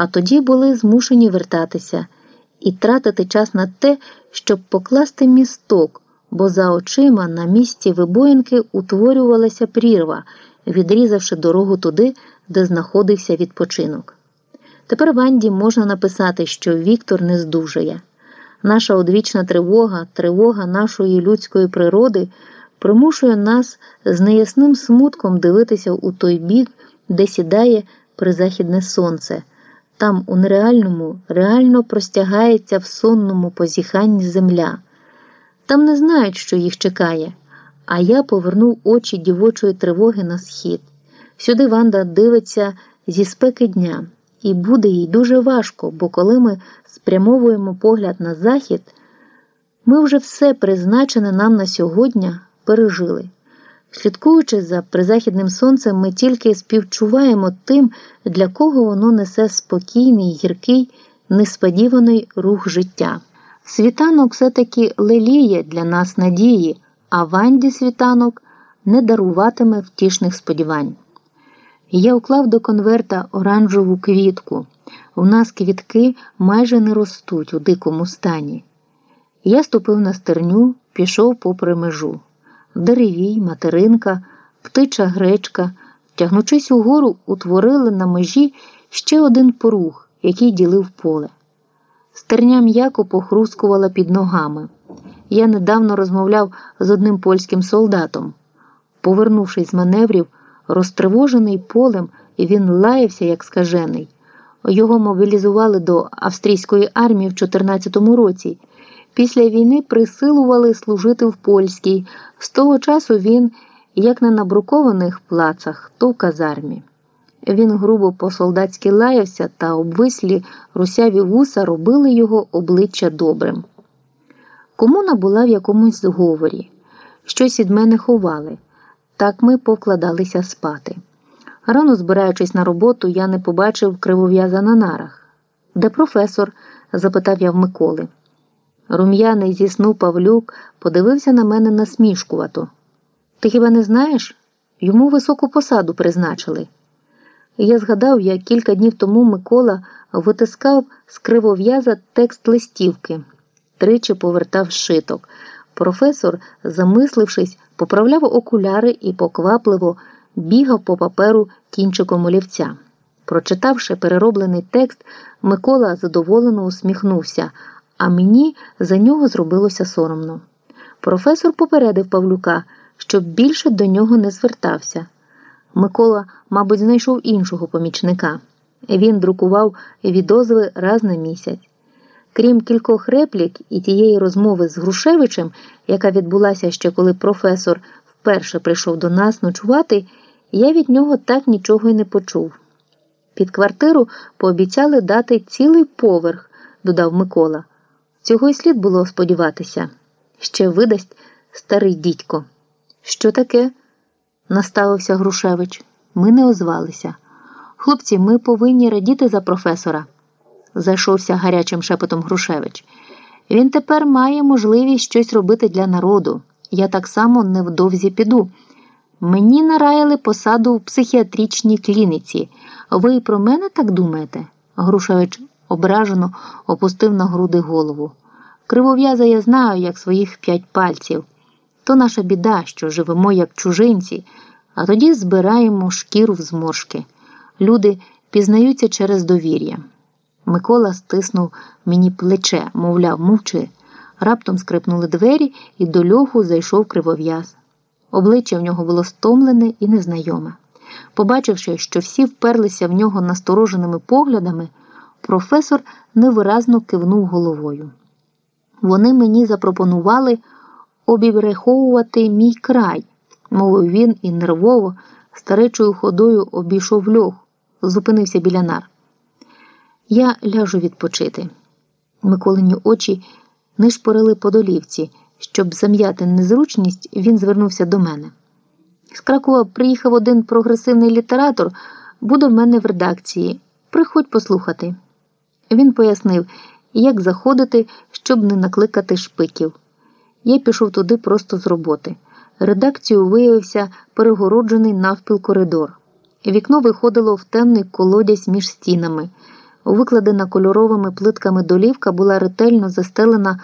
а тоді були змушені вертатися і тратити час на те, щоб покласти місток, бо за очима на місці вибоїнки утворювалася прірва, відрізавши дорогу туди, де знаходився відпочинок. Тепер Ванді можна написати, що Віктор не здужає. Наша одвічна тривога, тривога нашої людської природи примушує нас з неясним смутком дивитися у той бік, де сідає призахідне сонце. Там, у нереальному, реально простягається в сонному позіханні земля. Там не знають, що їх чекає. А я повернув очі дівочої тривоги на схід. Сюди Ванда дивиться зі спеки дня, і буде їй дуже важко, бо коли ми спрямовуємо погляд на захід, ми вже все призначене нам на сьогодні пережили. Слідкуючи за призахідним сонцем, ми тільки співчуваємо тим, для кого воно несе спокійний, гіркий, несподіваний рух життя. Світанок все-таки леліє для нас надії, а Ванді світанок не даруватиме втішних сподівань. Я уклав до конверта оранжеву квітку. У нас квітки майже не ростуть у дикому стані. Я ступив на стерню, пішов попри межу. Деревій, материнка, птича гречка, тягнучись угору, утворили на межі ще один порух, який ділив поле. Стерня м'яко похрускувала під ногами. Я недавно розмовляв з одним польським солдатом. Повернувшись з маневрів, розтривожений полем, він лаявся, як скажений. Його мобілізували до австрійської армії в 14-му році. Після війни присилували служити в польській. З того часу він, як на набрукованих плацах, то в казармі. Він грубо по-солдатськи лаявся та обвислі русяві вуса робили його обличчя добрим. Комуна була в якомусь зговорі, щось від мене ховали. Так ми повкладалися спати. Рано збираючись на роботу, я не побачив кривов'яза на нарах. Де професор? запитав я в Миколи. Рум'яний зі сну Павлюк подивився на мене насмішкувато. Ти хіба не знаєш? Йому високу посаду призначили. Я згадав, як кілька днів тому Микола витискав з кривов'яза текст листівки, тричі повертав шиток. Професор, замислившись, поправляв окуляри і поквапливо бігав по паперу кінчиком олівця. Прочитавши перероблений текст, Микола задоволено усміхнувся, а мені за нього зробилося соромно. Професор попередив Павлюка, щоб більше до нього не звертався. Микола, мабуть, знайшов іншого помічника. Він друкував відозви раз на місяць. Крім кількох реплік і тієї розмови з Грушевичем, яка відбулася ще коли професор вперше прийшов до нас ночувати, я від нього так нічого й не почув. Під квартиру пообіцяли дати цілий поверх, додав Микола. Цього й слід було сподіватися. Ще видасть старий дідько. Що таке? наставився Грушевич. Ми не озвалися. Хлопці, ми повинні радіти за професора, зайшовся гарячим шепотом Грушевич. Він тепер має можливість щось робити для народу. Я так само невдовзі піду. Мені нараяли посаду в психіатричній клініці. Ви про мене так думаєте? Грушевич ображено опустив на груди голову. Кривов'яза я знаю, як своїх п'ять пальців. То наша біда, що живемо як чужинці, а тоді збираємо шкіру в зморшки. Люди пізнаються через довір'я. Микола стиснув мені плече, мовляв, мовчи. Раптом скрипнули двері, і до льоху зайшов кривов'яз. Обличчя в нього було стомлене і незнайоме. Побачивши, що всі вперлися в нього настороженими поглядами, професор невиразно кивнув головою. Вони мені запропонували обібреховувати мій край, мовив він і нервово, старечою ходою обійшов льох, зупинився біля нар. Я ляжу відпочити. Миколині очі нишпорили по долівці. Щоб зам'яти незручність, він звернувся до мене. З Кракова приїхав один прогресивний літератор, буде в мене в редакції. Приходь послухати. Він пояснив, як заходити, щоб не накликати шпиків. Я пішов туди просто з роботи. Редакцію виявився перегороджений навпіл коридор. Вікно виходило в темний колодязь між стінами. Викладена кольоровими плитками долівка була ретельно застелена